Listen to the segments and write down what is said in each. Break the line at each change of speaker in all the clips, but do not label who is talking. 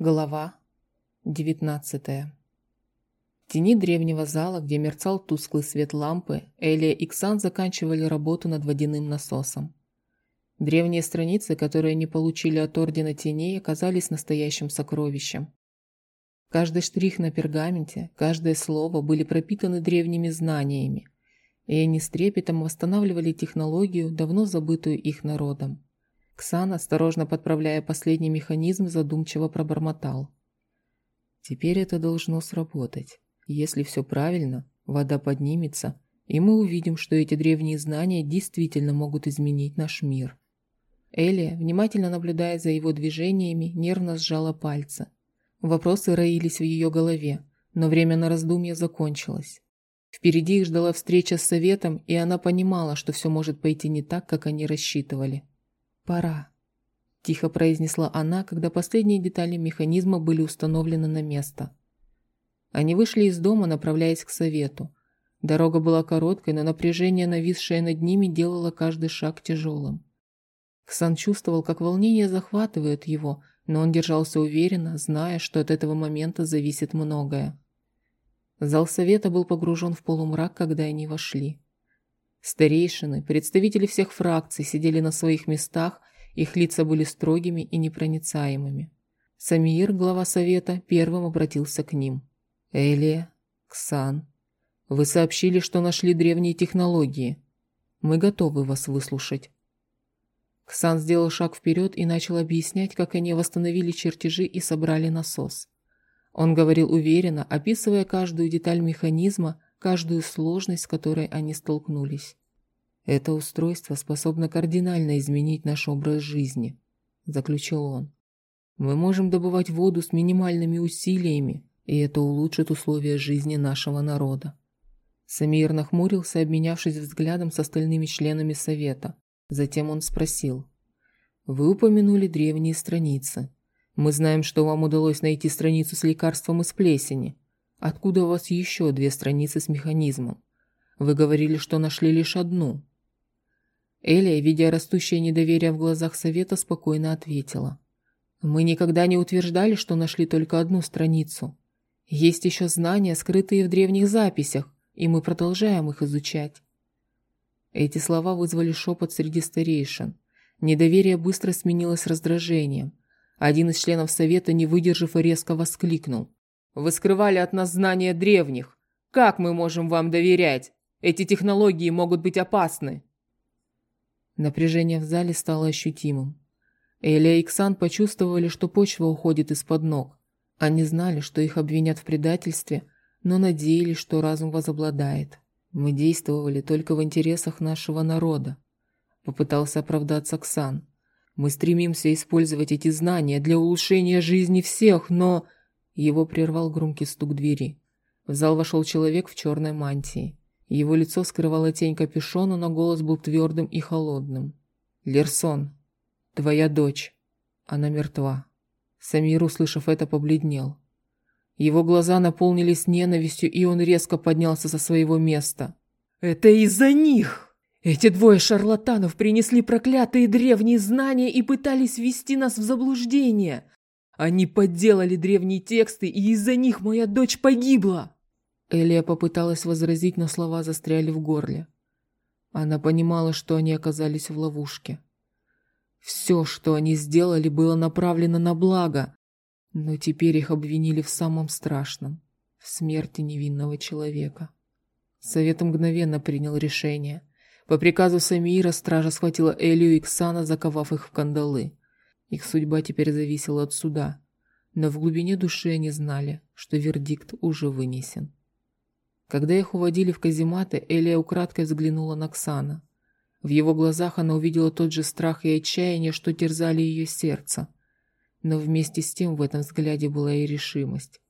Глава 19 В тени древнего зала, где мерцал тусклый свет лампы, Элия и Ксан заканчивали работу над водяным насосом. Древние страницы, которые они получили от Ордена Теней, оказались настоящим сокровищем. Каждый штрих на пергаменте, каждое слово были пропитаны древними знаниями, и они с трепетом восстанавливали технологию, давно забытую их народом. Ксан, осторожно подправляя последний механизм, задумчиво пробормотал. «Теперь это должно сработать. Если все правильно, вода поднимется, и мы увидим, что эти древние знания действительно могут изменить наш мир». Элия, внимательно наблюдая за его движениями, нервно сжала пальцы. Вопросы роились в ее голове, но время на раздумье закончилось. Впереди их ждала встреча с советом, и она понимала, что все может пойти не так, как они рассчитывали. «Пора», – тихо произнесла она, когда последние детали механизма были установлены на место. Они вышли из дома, направляясь к совету. Дорога была короткой, но напряжение, нависшее над ними, делало каждый шаг тяжелым. Ксан чувствовал, как волнение захватывает его, но он держался уверенно, зная, что от этого момента зависит многое. Зал совета был погружен в полумрак, когда они вошли. Старейшины, представители всех фракций сидели на своих местах, их лица были строгими и непроницаемыми. Самиир, глава совета, первым обратился к ним. «Элия, Ксан, вы сообщили, что нашли древние технологии. Мы готовы вас выслушать». Ксан сделал шаг вперед и начал объяснять, как они восстановили чертежи и собрали насос. Он говорил уверенно, описывая каждую деталь механизма, каждую сложность, с которой они столкнулись. «Это устройство способно кардинально изменить наш образ жизни», – заключил он. «Мы можем добывать воду с минимальными усилиями, и это улучшит условия жизни нашего народа». Самир нахмурился, обменявшись взглядом с остальными членами совета. Затем он спросил. «Вы упомянули древние страницы. Мы знаем, что вам удалось найти страницу с лекарством из плесени. Откуда у вас еще две страницы с механизмом? Вы говорили, что нашли лишь одну. Элия, видя растущее недоверие в глазах совета, спокойно ответила. Мы никогда не утверждали, что нашли только одну страницу. Есть еще знания, скрытые в древних записях, и мы продолжаем их изучать. Эти слова вызвали шепот среди старейшин. Недоверие быстро сменилось раздражением. Один из членов совета, не выдержав, резко воскликнул. Вы скрывали от нас знания древних. Как мы можем вам доверять? Эти технологии могут быть опасны. Напряжение в зале стало ощутимым. Эля и Ксан почувствовали, что почва уходит из-под ног. Они знали, что их обвинят в предательстве, но надеялись, что разум возобладает. Мы действовали только в интересах нашего народа. Попытался оправдаться Ксан. Мы стремимся использовать эти знания для улучшения жизни всех, но... Его прервал громкий стук двери. В зал вошел человек в черной мантии. Его лицо скрывала тень капюшона, но голос был твердым и холодным. «Лерсон, твоя дочь. Она мертва». Самир, услышав это, побледнел. Его глаза наполнились ненавистью, и он резко поднялся со своего места. «Это из-за них! Эти двое шарлатанов принесли проклятые древние знания и пытались ввести нас в заблуждение. Они подделали древние тексты, и из-за них моя дочь погибла!» Элия попыталась возразить, но слова застряли в горле. Она понимала, что они оказались в ловушке. Все, что они сделали, было направлено на благо, но теперь их обвинили в самом страшном – в смерти невинного человека. Совет мгновенно принял решение. По приказу Самиира стража схватила Элию и Ксана, заковав их в кандалы – их судьба теперь зависела от суда, но в глубине души они знали, что вердикт уже вынесен. Когда их уводили в казематы, Элия украдкой взглянула на Ксана. В его глазах она увидела тот же страх и отчаяние, что терзали ее сердце. Но вместе с тем в этом взгляде была и решимость.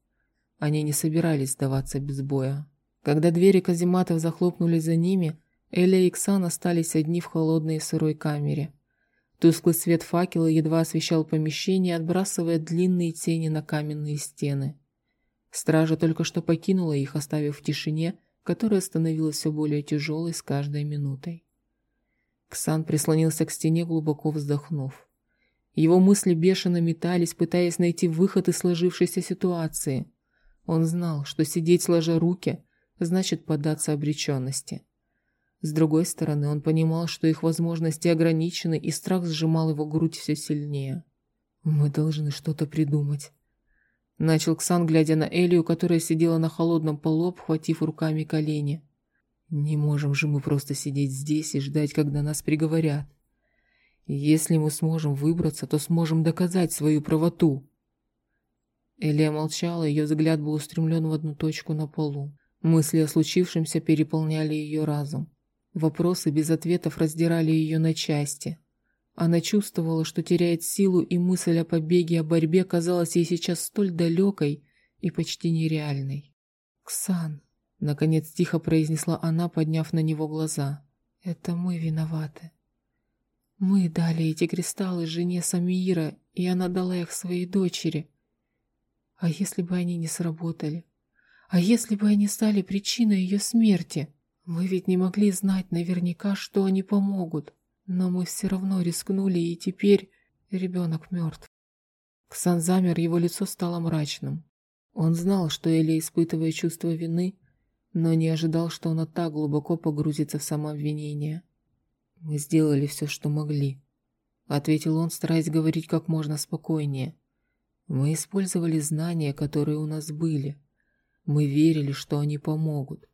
Они не собирались сдаваться без боя. Когда двери казематов захлопнулись за ними, Эля и Ксан остались одни в холодной и сырой камере – Тусклый свет факела едва освещал помещение, отбрасывая длинные тени на каменные стены. Стража только что покинула их, оставив в тишине, которая становилась все более тяжелой с каждой минутой. Ксан прислонился к стене, глубоко вздохнув. Его мысли бешено метались, пытаясь найти выход из сложившейся ситуации. Он знал, что сидеть сложа руки значит поддаться обреченности. С другой стороны, он понимал, что их возможности ограничены, и страх сжимал его грудь все сильнее. «Мы должны что-то придумать», — начал Ксан, глядя на Элию, которая сидела на холодном полу, обхватив руками колени. «Не можем же мы просто сидеть здесь и ждать, когда нас приговорят. Если мы сможем выбраться, то сможем доказать свою правоту». Элия молчала, ее взгляд был устремлен в одну точку на полу. Мысли о случившемся переполняли ее разум. Вопросы без ответов раздирали ее на части. Она чувствовала, что теряет силу, и мысль о побеге, о борьбе казалась ей сейчас столь далекой и почти нереальной. «Ксан», — наконец тихо произнесла она, подняв на него глаза, — «это мы виноваты. Мы дали эти кристаллы жене Самиира, и она дала их своей дочери. А если бы они не сработали? А если бы они стали причиной ее смерти?» Мы ведь не могли знать наверняка, что они помогут, но мы все равно рискнули, и теперь ребенок мертв. Ксан замер, его лицо стало мрачным. Он знал, что Эля испытывает чувство вины, но не ожидал, что она так глубоко погрузится в самообвинение. «Мы сделали все, что могли», — ответил он, стараясь говорить как можно спокойнее. «Мы использовали знания, которые у нас были. Мы верили, что они помогут.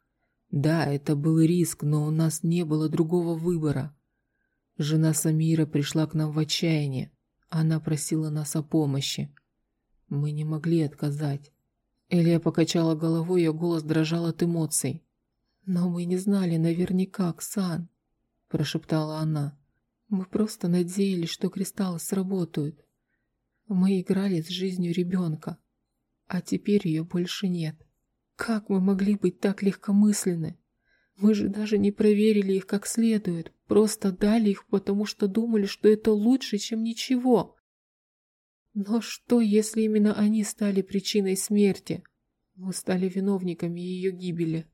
Да, это был риск, но у нас не было другого выбора. Жена Самира пришла к нам в отчаяние. Она просила нас о помощи. Мы не могли отказать. Элия покачала головой, ее голос дрожал от эмоций. «Но мы не знали наверняка, Ксан», – прошептала она. «Мы просто надеялись, что кристаллы сработают. Мы играли с жизнью ребенка, а теперь ее больше нет». Как мы могли быть так легкомысленны? Мы же даже не проверили их как следует, просто дали их, потому что думали, что это лучше, чем ничего. Но что, если именно они стали причиной смерти? Мы стали виновниками ее гибели.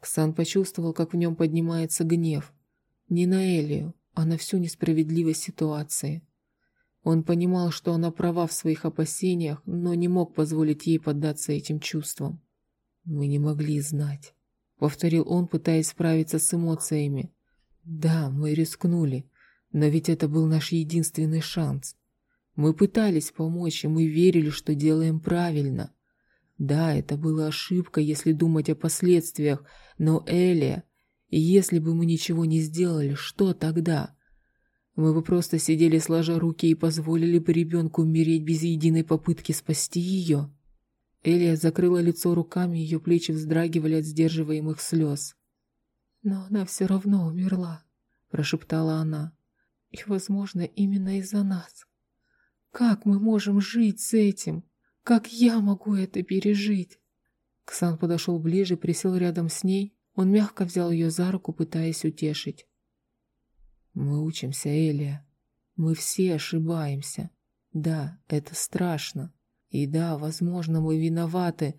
Ксан почувствовал, как в нем поднимается гнев. Не на Элию, а на всю несправедливость ситуации. Он понимал, что она права в своих опасениях, но не мог позволить ей поддаться этим чувствам. «Мы не могли знать», — повторил он, пытаясь справиться с эмоциями. «Да, мы рискнули, но ведь это был наш единственный шанс. Мы пытались помочь, и мы верили, что делаем правильно. Да, это была ошибка, если думать о последствиях, но Элия, если бы мы ничего не сделали, что тогда?» Мы бы просто сидели сложа руки и позволили бы ребенку умереть без единой попытки спасти ее. Элия закрыла лицо руками, ее плечи вздрагивали от сдерживаемых слез. «Но она все равно умерла», – прошептала она. «И, возможно, именно из-за нас. Как мы можем жить с этим? Как я могу это пережить?» Ксан подошел ближе, присел рядом с ней. Он мягко взял ее за руку, пытаясь утешить. «Мы учимся, Элия. Мы все ошибаемся. Да, это страшно. И да, возможно, мы виноваты,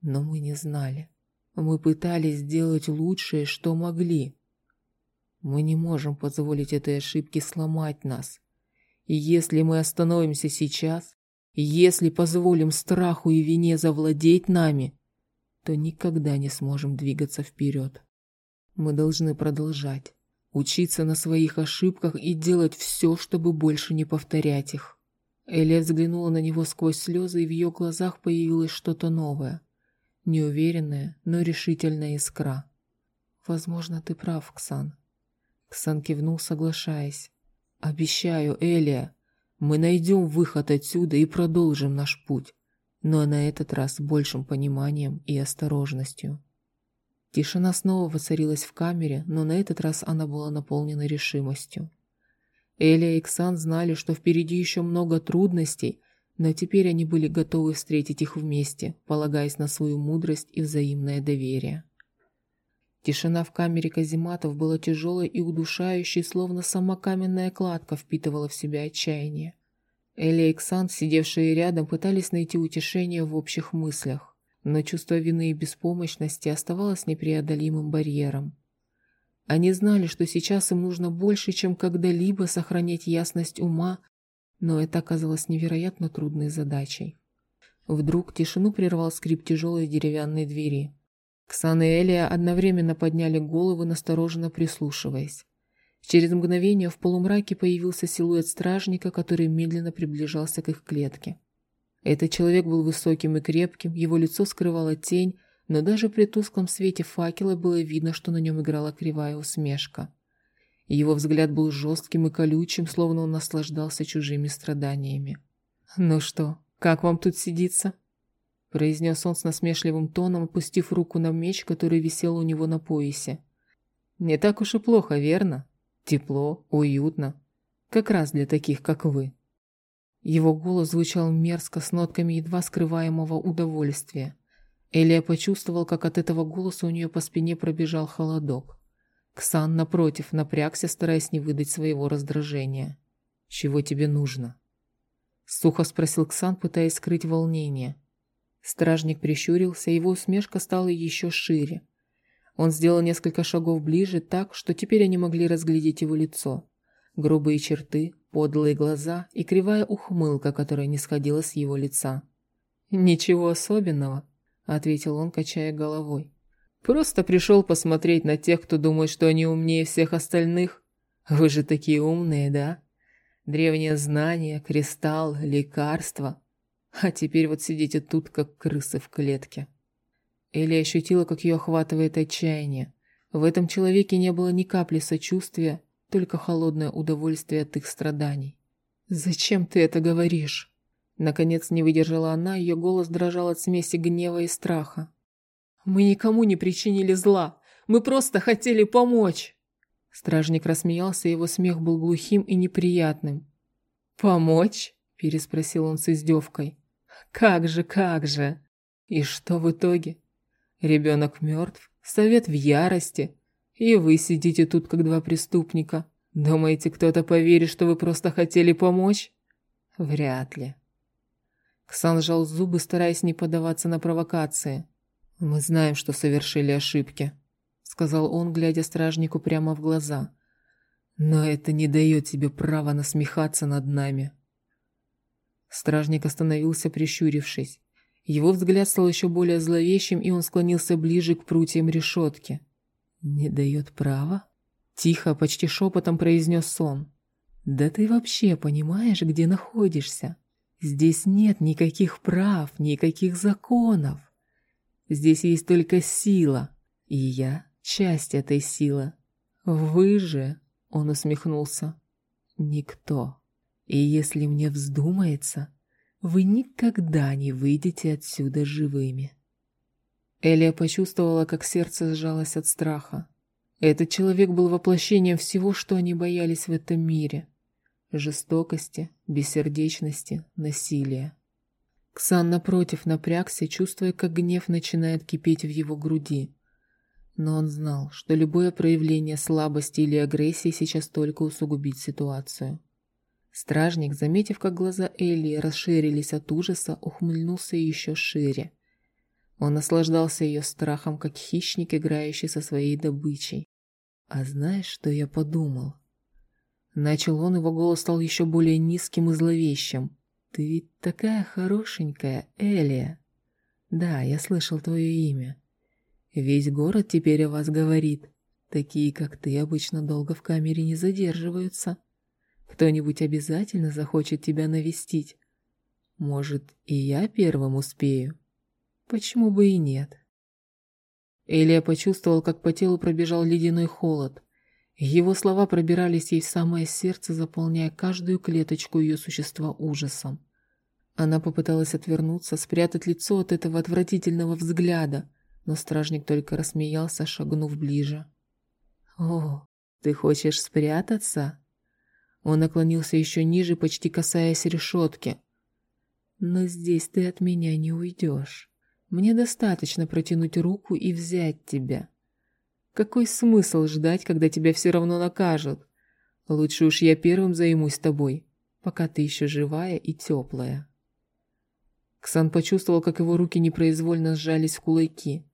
но мы не знали. Мы пытались сделать лучшее, что могли. Мы не можем позволить этой ошибке сломать нас. И если мы остановимся сейчас, если позволим страху и вине завладеть нами, то никогда не сможем двигаться вперед. Мы должны продолжать, учиться на своих ошибках и делать все, чтобы больше не повторять их. Элия взглянула на него сквозь слезы, и в ее глазах появилось что-то новое. Неуверенная, но решительная искра. «Возможно, ты прав, Ксан». Ксан кивнул, соглашаясь. «Обещаю, Элия, мы найдем выход отсюда и продолжим наш путь, но на этот раз с большим пониманием и осторожностью». Тишина снова воцарилась в камере, но на этот раз она была наполнена решимостью. Эля и Ксан знали, что впереди еще много трудностей, но теперь они были готовы встретить их вместе, полагаясь на свою мудрость и взаимное доверие. Тишина в камере казематов была тяжелой и удушающей, словно сама каменная кладка впитывала в себя отчаяние. Эля и Ксан, сидевшие рядом, пытались найти утешение в общих мыслях, но чувство вины и беспомощности оставалось непреодолимым барьером. Они знали, что сейчас им нужно больше, чем когда-либо сохранять ясность ума но это оказалось невероятно трудной задачей. Вдруг тишину прервал скрип тяжелой деревянной двери. Ксан и Элия одновременно подняли головы, настороженно прислушиваясь. Через мгновение в полумраке появился силуэт стражника, который медленно приближался к их клетке. Этот человек был высоким и крепким, его лицо скрывала тень, но даже при тусклом свете факела было видно, что на нем играла кривая усмешка. Его взгляд был жестким и колючим, словно он наслаждался чужими страданиями. «Ну что, как вам тут сидится?» произнес он с насмешливым тоном, опустив руку на меч, который висел у него на поясе. «Не так уж и плохо, верно? Тепло, уютно. Как раз для таких, как вы». Его голос звучал мерзко, с нотками едва скрываемого удовольствия. Элия почувствовал, как от этого голоса у нее по спине пробежал холодок. Ксан, напротив, напрягся, стараясь не выдать своего раздражения. «Чего тебе нужно?» Сухо спросил Ксан, пытаясь скрыть волнение. Стражник прищурился, его усмешка стала еще шире. Он сделал несколько шагов ближе так, что теперь они могли разглядеть его лицо. Грубые черты, подлые глаза и кривая ухмылка, которая не сходила с его лица. «Ничего особенного», — ответил он, качая головой. «Просто пришел посмотреть на тех, кто думает, что они умнее всех остальных. Вы же такие умные, да? Древние знания, кристалл, лекарства. А теперь вот сидите тут, как крысы в клетке». Элли ощутила, как ее охватывает отчаяние. В этом человеке не было ни капли сочувствия, только холодное удовольствие от их страданий. «Зачем ты это говоришь?» Наконец не выдержала она, ее голос дрожал от смеси гнева и страха. «Мы никому не причинили зла. Мы просто хотели помочь!» Стражник рассмеялся, его смех был глухим и неприятным. «Помочь?» – переспросил он с издевкой. «Как же, как же!» «И что в итоге? Ребенок мертв, совет в ярости, и вы сидите тут, как два преступника. Думаете, кто-то поверит, что вы просто хотели помочь? Вряд ли. Ксан сжал зубы, стараясь не поддаваться на провокации. «Мы знаем, что совершили ошибки», — сказал он, глядя стражнику прямо в глаза. «Но это не дает тебе права насмехаться над нами». Стражник остановился, прищурившись. Его взгляд стал еще более зловещим, и он склонился ближе к прутьям решетки. «Не дает права?» Тихо, почти шепотом произнес он. «Да ты вообще понимаешь, где находишься? Здесь нет никаких прав, никаких законов. Здесь есть только сила, и я часть этой силы. Вы же, — он усмехнулся, — никто. И если мне вздумается, вы никогда не выйдете отсюда живыми». Элия почувствовала, как сердце сжалось от страха. Этот человек был воплощением всего, что они боялись в этом мире. Жестокости, бессердечности, насилия. Ксан, напротив, напрягся, чувствуя, как гнев начинает кипеть в его груди. Но он знал, что любое проявление слабости или агрессии сейчас только усугубит ситуацию. Стражник, заметив, как глаза Элли расширились от ужаса, ухмыльнулся еще шире. Он наслаждался ее страхом, как хищник, играющий со своей добычей. «А знаешь, что я подумал?» Начал он, его голос стал еще более низким и зловещим. «Ты ведь такая хорошенькая, Элия!» «Да, я слышал твое имя. Весь город теперь о вас говорит. Такие, как ты, обычно долго в камере не задерживаются. Кто-нибудь обязательно захочет тебя навестить. Может, и я первым успею?» Почему бы и нет? Элия почувствовал, как по телу пробежал ледяной холод. Его слова пробирались ей в самое сердце, заполняя каждую клеточку ее существа ужасом. Она попыталась отвернуться, спрятать лицо от этого отвратительного взгляда, но стражник только рассмеялся, шагнув ближе. «О, ты хочешь спрятаться?» Он наклонился еще ниже, почти касаясь решетки. «Но здесь ты от меня не уйдешь». Мне достаточно протянуть руку и взять тебя. Какой смысл ждать, когда тебя все равно накажут? Лучше уж я первым займусь тобой, пока ты еще живая и теплая. Ксан почувствовал, как его руки непроизвольно сжались в кулаки.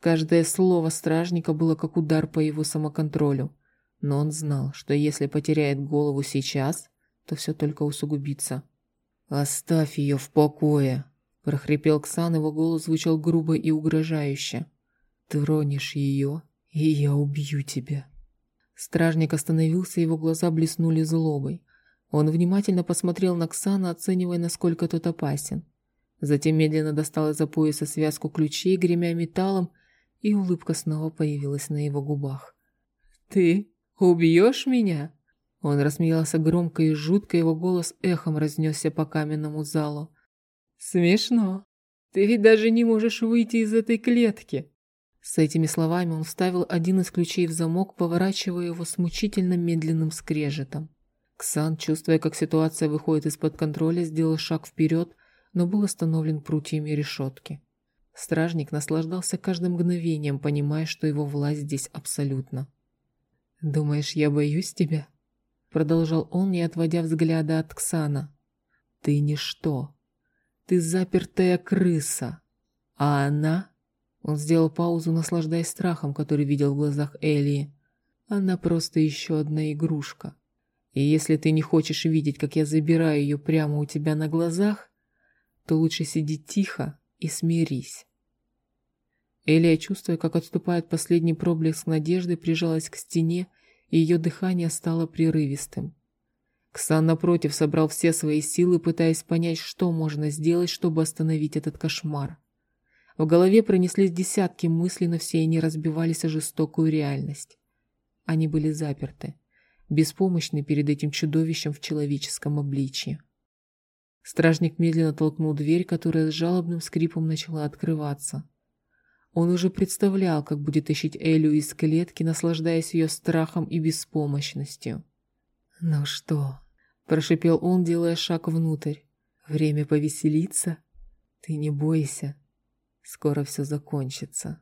Каждое слово стражника было как удар по его самоконтролю. Но он знал, что если потеряет голову сейчас, то все только усугубится. «Оставь ее в покое!» – прохрипел Ксан, его голос звучал грубо и угрожающе. «Тронешь ее, и я убью тебя!» Стражник остановился, его глаза блеснули злобой. Он внимательно посмотрел на Ксана, оценивая, насколько тот опасен. Затем медленно достал из-за пояса связку ключей, гремя металлом, и улыбка снова появилась на его губах. «Ты убьешь меня?» Он рассмеялся громко и жутко, его голос эхом разнесся по каменному залу. «Смешно. Ты ведь даже не можешь выйти из этой клетки!» С этими словами он вставил один из ключей в замок, поворачивая его с мучительно медленным скрежетом. Ксан, чувствуя, как ситуация выходит из-под контроля, сделал шаг вперед, но был остановлен прутьями решетки. Стражник наслаждался каждым мгновением, понимая, что его власть здесь абсолютна. «Думаешь, я боюсь тебя?» Продолжал он, не отводя взгляда от Ксана. «Ты ничто. Ты запертая крыса. А она...» Он сделал паузу, наслаждаясь страхом, который видел в глазах Элии. «Она просто еще одна игрушка. И если ты не хочешь видеть, как я забираю ее прямо у тебя на глазах, то лучше сиди тихо и смирись». Элия, чувствуя, как отступает последний проблеск надежды, прижалась к стене, и ее дыхание стало прерывистым. Ксан, напротив, собрал все свои силы, пытаясь понять, что можно сделать, чтобы остановить этот кошмар. В голове пронеслись десятки мыслей, но все они разбивались о жестокую реальность. Они были заперты, беспомощны перед этим чудовищем в человеческом обличье. Стражник медленно толкнул дверь, которая с жалобным скрипом начала открываться. Он уже представлял, как будет ищить Элю из клетки, наслаждаясь ее страхом и беспомощностью. «Ну что?» – прошипел он, делая шаг внутрь. «Время повеселиться? Ты не бойся, Скоро все закончится.